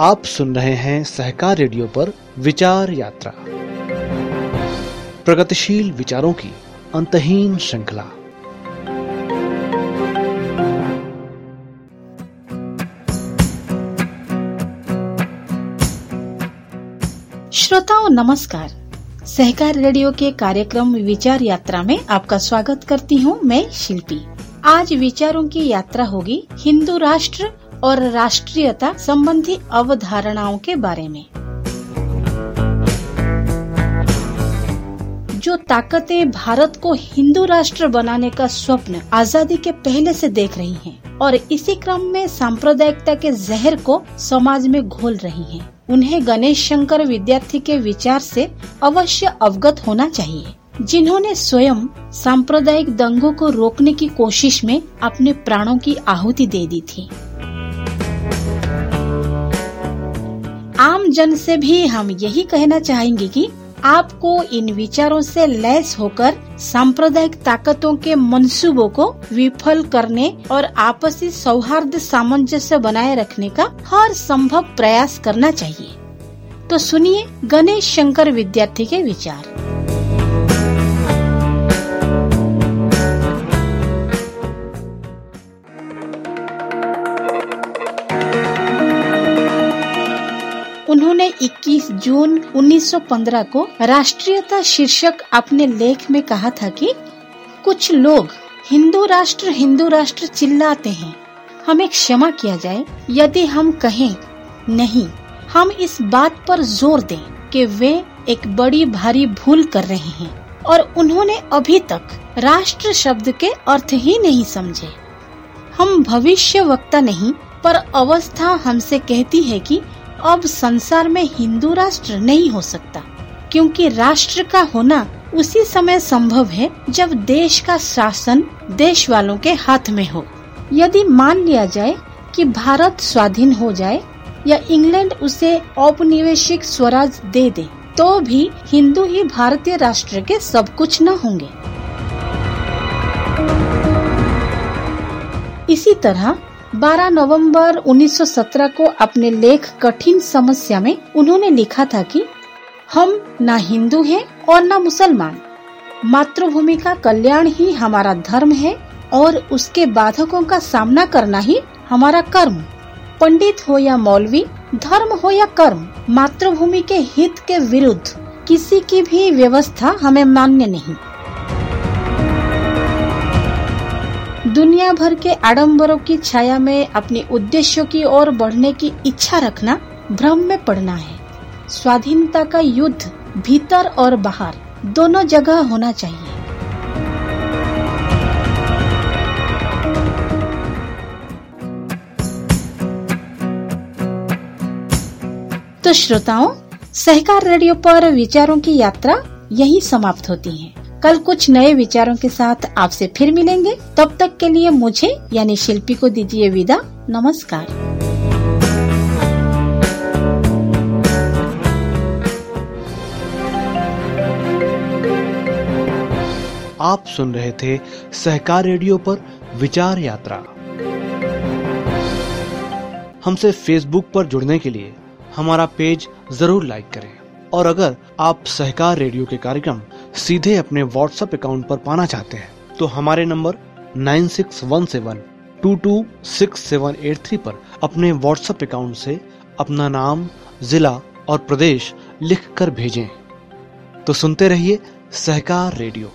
आप सुन रहे हैं सहकार रेडियो पर विचार यात्रा। प्रगतिशील विचारों की अंतहीन श्रृंखला। श्रोताओं, नमस्कार। सहकार रेडियो के कार्यक्रम विचार यात्रा में आपका स्वागत करती हूँ मैं शिल्पी। आज विचारों की यात्रा होगी हिंदू राष्ट्र और राष्ट्रीयता संबंधी अवधारणाओं के बारे में। जो ताकतें भारत को हिंदू राष्ट्र बनाने का स्वप्न आज़ादी के पहले से देख रही हैं और इसी क्रम में सांप्रदायिकता के जहर को समाज में घोल रही हैं, उन्हें गणेश शंकर विद्यार्थी के विचार से अवश्य अवगत होना चाहिए जिन्होंने स्वयं सांप्रदायिक दंगों को रोकने की कोशिश में अपने प्राणों की आहुति दे दी थी। आम जन से भी हम यही कहना चाहेंगे कि आपको इन विचारों से लैस होकर सांप्रदायिक ताकतों के मंसूबों को विफल करने और आपसी सौहार्द सामंजस्य बनाए रखने का हर संभव प्रयास करना चाहिए। तो सुनिए गणेश शंकर विद्यार्थी के विचार। उन्होंने 21 जून 1915 को राष्ट्रीयता शीर्षक अपने लेख में कहा था कि कुछ लोग हिंदू राष्ट्र हिंदू राष्ट्र चिल्लाते हैं। हमें क्षमा किया जाए, यदि हम कहें, नहीं, हम इस बात पर ज़ोर दें कि वे एक बड़ी भारी भूल कर रहे हैं। और उन्होंने अभी तक राष्ट्र शब्द के अर्थ ही नहीं समझे। हम भविष्य वक्ता नहीं, पर अवस्था हमसे कहती है कि अब संसार में हिंदू राष्ट्र नहीं हो सकता, क्योंकि राष्ट्र का होना उसी समय संभव है जब देश का शासन देश वालों के हाथ में हो। यदि मान लिया जाए कि भारत स्वाधीन हो जाए या इंग्लैंड उसे औपनिवेशिक स्वराज दे दे तो भी हिंदू ही भारतीय राष्ट्र के सब कुछ न होंगे। इसी तरह 12 नवंबर 1917 को अपने लेख कठिन समस्या में उन्होंने लिखा था कि हम न हिंदू हैं और न मुसलमान। मातृभूमि का कल्याण ही हमारा धर्म है और उसके बाधकों का सामना करना ही हमारा कर्म। पंडित हो या मौलवी, धर्म हो या कर्म, मातृभूमि के हित के विरुद्ध किसी की भी व्यवस्था हमें मान्य नहीं। दुनिया भर के आडंबरों की छाया में अपने उद्देश्यों की ओर बढ़ने की इच्छा रखना भ्रम में पड़ना है। स्वाधीनता का युद्ध भीतर और बाहर दोनों जगह होना चाहिए। तो श्रोताओं, सहकार रेडियो पर विचारों की यात्रा यही समाप्त होती है। कल कुछ नए विचारों के साथ आपसे फिर मिलेंगे। तब तक के लिए मुझे, यानी शिल्पी को दीजिए विदा। नमस्कार। आप सुन रहे थे सहकार रेडियो पर विचार यात्रा। हमसे फेसबुक पर जुड़ने के लिए हमारा पेज ज़रूर लाइक करें। और अगर आप सहकार रेडियो के कार्यक्रम सीधे अपने व्हाट्सएप अकाउंट पर पाना चाहते हैं तो हमारे नंबर 9617226783 पर अपने व्हाट्सएप अकाउंट से अपना नाम, जिला और प्रदेश लिखकर भेजें। तो सुनते रहिए सहकार रेडियो।